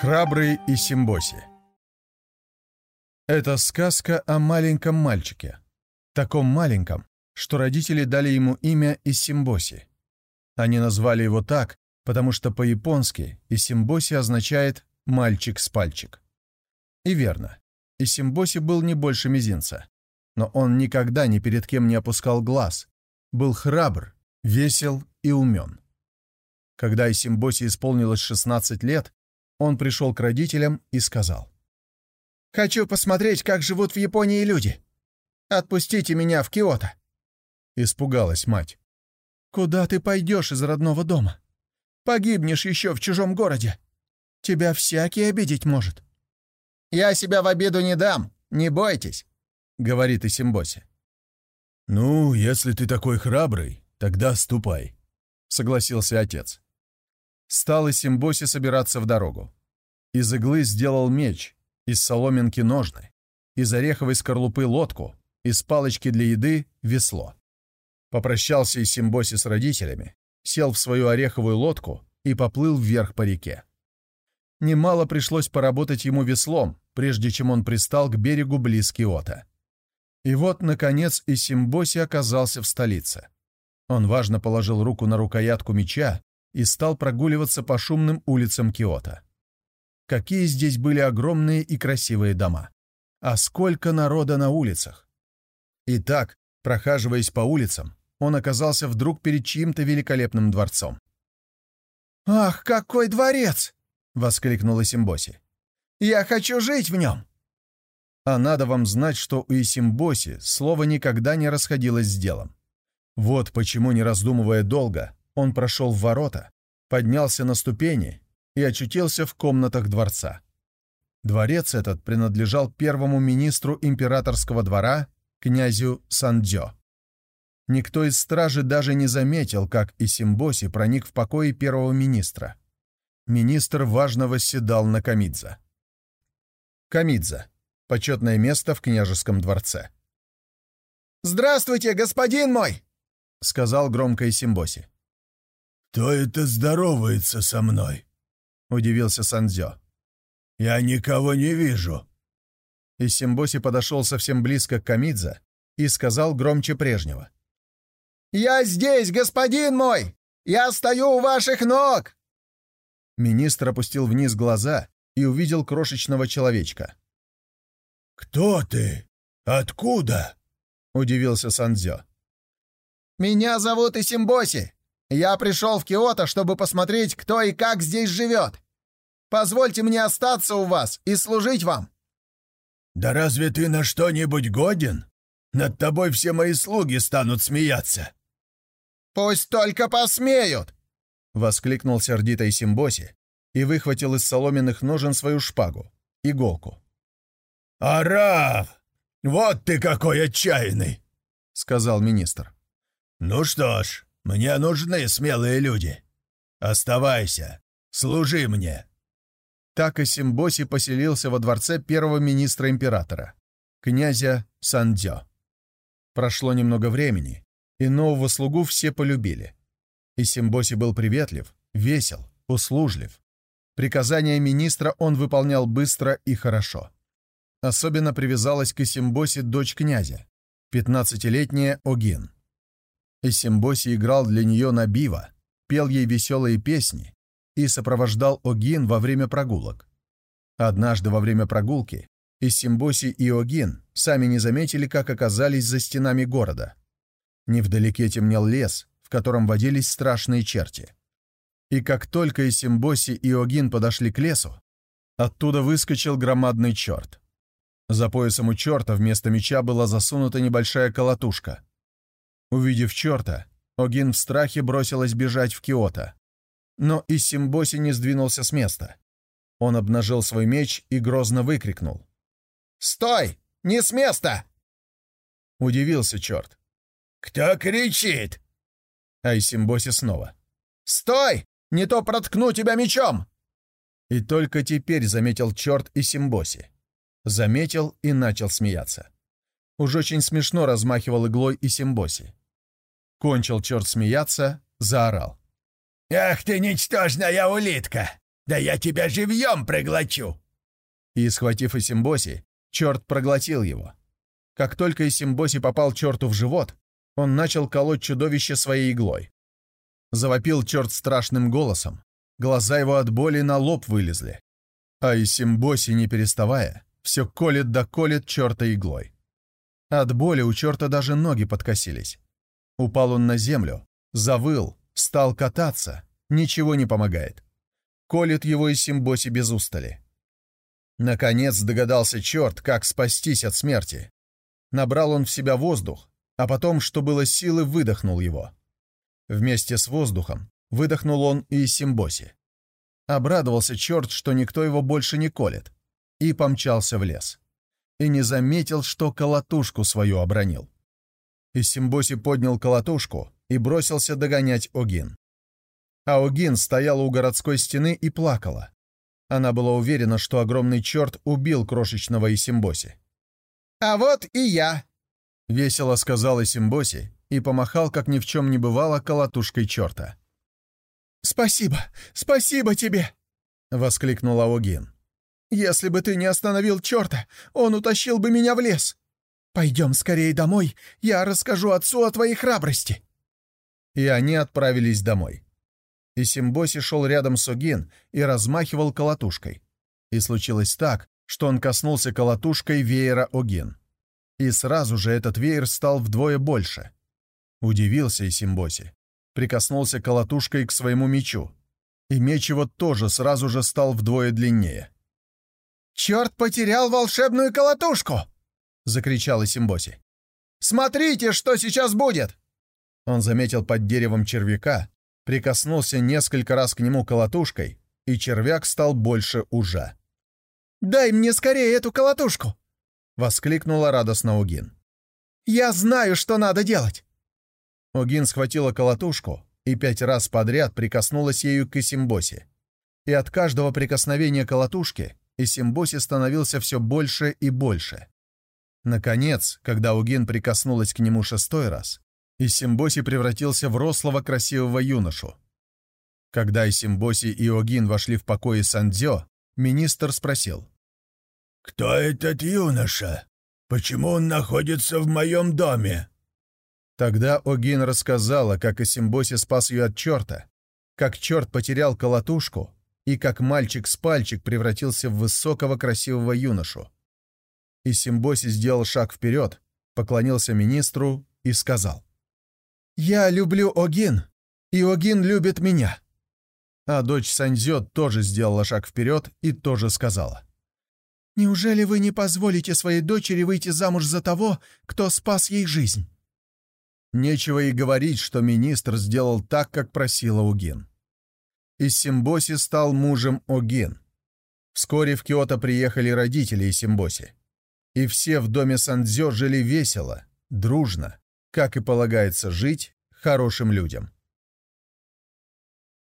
Храбрый и Симбоси Это сказка о маленьком мальчике. Таком маленьком, что родители дали ему имя Исимбоси. Они назвали его так, потому что по-японски Исимбоси означает «мальчик с пальчик». И верно, Исимбоси был не больше мизинца. Но он никогда ни перед кем не опускал глаз, был храбр, весел и умен. Когда Исимбоси исполнилось 16 лет, он пришел к родителям и сказал. «Хочу посмотреть, как живут в Японии люди. Отпустите меня в Киото». Испугалась мать. «Куда ты пойдешь из родного дома? Погибнешь еще в чужом городе. Тебя всякий обидеть может». «Я себя в обиду не дам, не бойтесь», — говорит Исимбоси. «Ну, если ты такой храбрый, тогда ступай», — согласился отец. Стал Исимбоси собираться в дорогу. Из иглы сделал меч, из соломинки ножны, из ореховой скорлупы лодку, из палочки для еды — весло. Попрощался Исимбоси с родителями, сел в свою ореховую лодку и поплыл вверх по реке. Немало пришлось поработать ему веслом, прежде чем он пристал к берегу близ Киота. И вот, наконец, Исимбоси оказался в столице. Он важно положил руку на рукоятку меча и стал прогуливаться по шумным улицам Киота. Какие здесь были огромные и красивые дома. А сколько народа на улицах! Итак, прохаживаясь по улицам, он оказался вдруг перед чьим-то великолепным дворцом. «Ах, какой дворец!» — воскликнула Симбоси. «Я хочу жить в нем!» А надо вам знать, что у Исимбоси слово никогда не расходилось с делом. Вот почему, не раздумывая долго, он прошел в ворота, поднялся на ступени и очутился в комнатах дворца. Дворец этот принадлежал первому министру императорского двора, князю Сандзё. Никто из стражи даже не заметил, как Исимбоси проник в покои первого министра. Министр важно восседал на Камидза. Камидза — почетное место в княжеском дворце. «Здравствуйте, господин мой!» — сказал громко Исимбоси. «Кто это здоровается со мной?» — удивился Сандзё. «Я никого не вижу». Исимбоси подошел совсем близко к Камидзе и сказал громче прежнего. «Я здесь, господин мой! Я стою у ваших ног!» Министр опустил вниз глаза и увидел крошечного человечка. «Кто ты? Откуда?» — удивился Сандзё. «Меня зовут Исимбоси. Я пришел в Киото, чтобы посмотреть, кто и как здесь живет. Позвольте мне остаться у вас и служить вам». «Да разве ты на что-нибудь годен? Над тобой все мои слуги станут смеяться». «Пусть только посмеют!» — воскликнул сердитый Симбоси и выхватил из соломенных ножен свою шпагу, иголку. «Арав! Вот ты какой отчаянный!» — сказал министр. «Ну что ж, мне нужны смелые люди. Оставайся, служи мне». Так и Симбоси поселился во дворце первого министра императора, князя Сандзё. Прошло немного времени, и нового слугу все полюбили. И Симбоси был приветлив, весел, услужлив. Приказания министра он выполнял быстро и хорошо. Особенно привязалась к Исимбоси дочь князя, 15-летняя Огин. Исимбоси играл для нее на биво, пел ей веселые песни и сопровождал Огин во время прогулок. Однажды во время прогулки Исимбоси и Огин сами не заметили, как оказались за стенами города. Невдалеке темнел лес, в котором водились страшные черти. И как только Исимбоси и Огин подошли к лесу, оттуда выскочил громадный черт. За поясом у черта вместо меча была засунута небольшая колотушка — Увидев черта, Огин в страхе бросилась бежать в Киото. Но Иссимбоси не сдвинулся с места. Он обнажил свой меч и грозно выкрикнул. «Стой! Не с места!» Удивился черт. «Кто кричит?» А Исимбоси снова. «Стой! Не то проткну тебя мечом!» И только теперь заметил черт Исимбоси. Заметил и начал смеяться. Уж очень смешно размахивал иглой и Симбоси. Кончил черт смеяться, заорал. «Ах ты, ничтожная улитка! Да я тебя живьем проглочу!» И, схватив Исимбоси, черт проглотил его. Как только Исимбоси попал черту в живот, он начал колоть чудовище своей иглой. Завопил черт страшным голосом. Глаза его от боли на лоб вылезли. А Исимбоси, не переставая, все колет да колет черта иглой. От боли у черта даже ноги подкосились. Упал он на землю, завыл, стал кататься, ничего не помогает. Колет его и Симбоси без устали. Наконец догадался черт, как спастись от смерти. Набрал он в себя воздух, а потом, что было силы, выдохнул его. Вместе с воздухом выдохнул он и Симбоси. Обрадовался черт, что никто его больше не колет, и помчался в лес. И не заметил, что колотушку свою обронил. И Симбоси поднял колотушку и бросился догонять Огин. А Огин стояла у городской стены и плакала. Она была уверена, что огромный черт убил крошечного Исимбоси. «А вот и я!» — весело сказал Исимбоси и помахал, как ни в чем не бывало, колотушкой черта. «Спасибо! Спасибо тебе!» — воскликнула Огин. «Если бы ты не остановил черта, он утащил бы меня в лес. Пойдем скорее домой, я расскажу отцу о твоей храбрости». И они отправились домой. И Симбоси шел рядом с Огин и размахивал колотушкой. И случилось так, что он коснулся колотушкой веера Огин. И сразу же этот веер стал вдвое больше. Удивился и Симбоси прикоснулся колотушкой к своему мечу, и меч его тоже сразу же стал вдвое длиннее. «Черт потерял волшебную колотушку!» — закричал Исимбоси. «Смотрите, что сейчас будет!» Он заметил под деревом червяка, прикоснулся несколько раз к нему колотушкой, и червяк стал больше ужа. «Дай мне скорее эту колотушку!» — воскликнула радостно Угин. «Я знаю, что надо делать!» Огин схватила колотушку и пять раз подряд прикоснулась ею к Исимбосе. И от каждого прикосновения колотушки Исимбоси становился все больше и больше. Наконец, когда Угин прикоснулась к нему шестой раз, Исимбоси превратился в рослого красивого юношу. Когда Исимбоси и Огин вошли в покои Сандзё, министр спросил. «Кто этот юноша? Почему он находится в моем доме?» Тогда Огин рассказала, как Исимбоси спас ее от черта, как черт потерял колотушку и как мальчик с пальчик превратился в высокого красивого юношу. Исимбоси сделал шаг вперед, поклонился министру и сказал. «Я люблю Огин, и Огин любит меня». А дочь Санзё тоже сделала шаг вперед и тоже сказала. «Неужели вы не позволите своей дочери выйти замуж за того, кто спас ей жизнь?» Нечего и говорить, что министр сделал так, как просила Угин. Иссимбоси стал мужем Огин. Вскоре в Киото приехали родители Иссимбоси. И все в доме Сандзё жили весело, дружно, как и полагается жить хорошим людям.